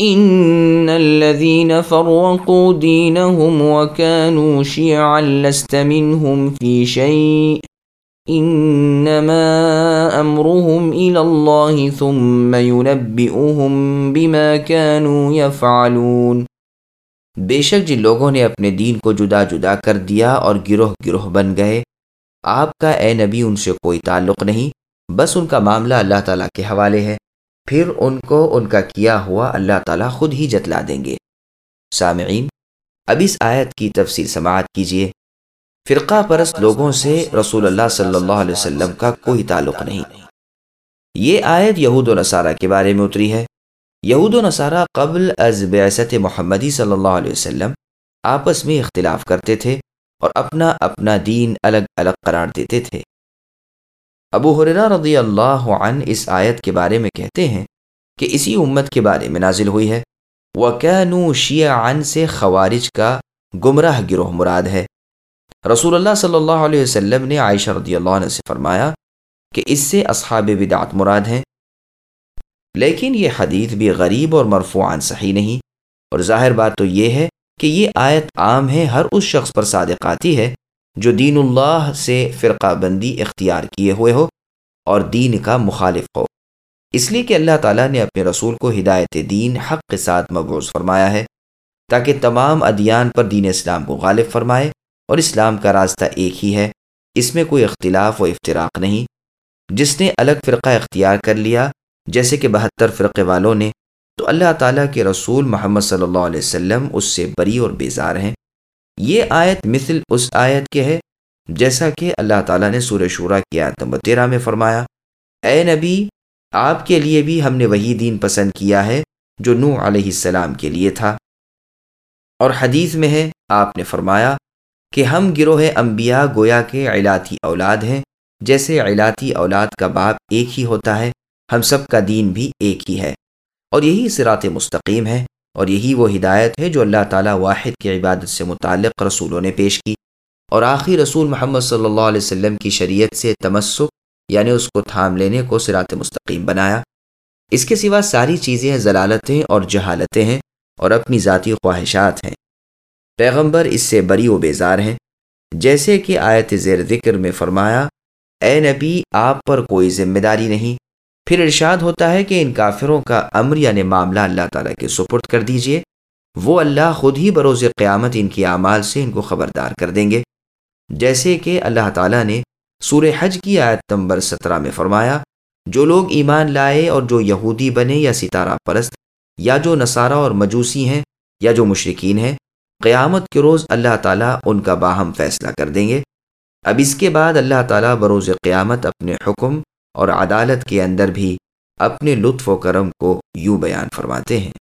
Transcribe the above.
ان الذين فرقوا دينهم وكانوا شيعا لست منهم في شيء انما امرهم الى الله ثم ينبئهم بما كانوا يفعلون۔ بے شک جن لوگوں نے اپنے دین کو جدا جدا کر دیا اور گروہ گروہ بن گئے، آپ کا اے نبی ان سے کوئی تعلق نہیں، بس ان کا معاملہ اللہ تعالیٰ کے حوالے ہے۔ پھر ان کو ان کا کیا ہوا اللہ تعالیٰ خود ہی جتلا دیں گے۔ سامعین، اب اس آیت کی تفصیل سماعت کیجیے فرقہ پرست لوگوں سے رسول اللہ صلی اللہ علیہ وسلم کا کوئی تعلق نہیں۔ یہ آیت یہود و نصارہ کے بارے میں اتری ہے۔ یہود و نصارہ قبل از بعثت محمدی صلی اللہ علیہ وسلم آپس میں اختلاف کرتے تھے اور اپنا اپنا دین الگ الگ قرار دیتے تھے۔ ابو حرا رضی اللہ عنہ اس آیت کے بارے میں کہتے ہیں کہ اسی امت کے بارے میں نازل ہوئی ہے۔ وہ کیا نو سے خوارج کا گمراہ گروہ مراد ہے۔ رسول اللہ صلی اللہ علیہ وسلم نے عائشہ رضی اللہ عنہ سے فرمایا کہ اس سے اصحاب بدعت مراد ہیں۔ لیکن یہ حدیث بھی غریب اور مرفوعان صحیح نہیں۔ اور ظاہر بات تو یہ ہے کہ یہ آیت عام ہے، ہر اس شخص پر صادق آتی ہے۔ جو دین اللہ سے فرقہ بندی اختیار کیے ہوئے ہو اور دین کا مخالف ہو۔ اس لیے کہ اللہ تعالیٰ نے اپنے رسول کو ہدایت دین حق کے ساتھ مبوض فرمایا ہے تاکہ تمام ادیان پر دین اسلام کو غالب فرمائے اور اسلام کا راستہ ایک ہی ہے۔ اس میں کوئی اختلاف و افتراق نہیں۔ جس نے الگ فرقہ اختیار کر لیا، جیسے کہ بہتر فرقے والوں نے، تو اللہ تعالیٰ کے رسول محمد صلی اللہ علیہ وسلم اس سے بری اور بیزار ہیں۔ یہ آیت مثل اس آیت کے ہے جیسا کہ اللہ تعالیٰ نے سورہ شورہ کی آیت نمبر تیرہ میں فرمایا، اے نبی، آپ کے لیے بھی ہم نے وہی دین پسند کیا ہے جو نو علیہ السلام کے لیے تھا۔ اور حدیث میں ہے، آپ نے فرمایا کہ ہم گروہ انبیاء گویا کے علاتی اولاد ہیں، جیسے علاتی اولاد کا باپ ایک ہی ہوتا ہے، ہم سب کا دین بھی ایک ہی ہے۔ اور یہی صراط مستقیم ہے۔ اور یہی وہ ہدایت ہے جو اللہ تعالیٰ واحد کی عبادت سے متعلق رسولوں نے پیش کی۔ اور آخری رسول محمد صلی اللہ علیہ وسلم کی شریعت سے تمسک یعنی اس کو تھام لینے کو صراط مستقیم بنایا۔ اس کے سوا ساری چیزیں ضلالتیں اور جہالتیں ہیں اور اپنی ذاتی خواہشات ہیں۔ پیغمبر اس سے بری و بیزار ہیں۔ جیسے کہ آیت زیر ذکر میں فرمایا، اے نبی، آپ پر کوئی ذمہ داری نہیں پھر ارشاد ہوتا ہے کہ ان کافروں کا امر یعنی معاملہ اللہ تعالیٰ کے سپرد کر دیجیے۔ وہ اللہ خود ہی بروز قیامت ان کی اعمال سے ان کو خبردار کر دیں گے۔ جیسے کہ اللہ تعالیٰ نے سور حج کی آیت نمبر سترہ میں فرمایا، جو لوگ ایمان لائے اور جو یہودی بنے یا ستارہ پرست یا جو نصارہ اور مجوسی ہیں یا جو مشرقین ہیں، قیامت کے روز اللہ تعالیٰ ان کا باہم فیصلہ کر دیں گے۔ اب اس کے بعد اللہ تعالیٰ بروز قیامت اپنے حکم اور عدالت کے اندر بھی اپنے لطف و کرم کو یوں بیان فرماتے ہیں۔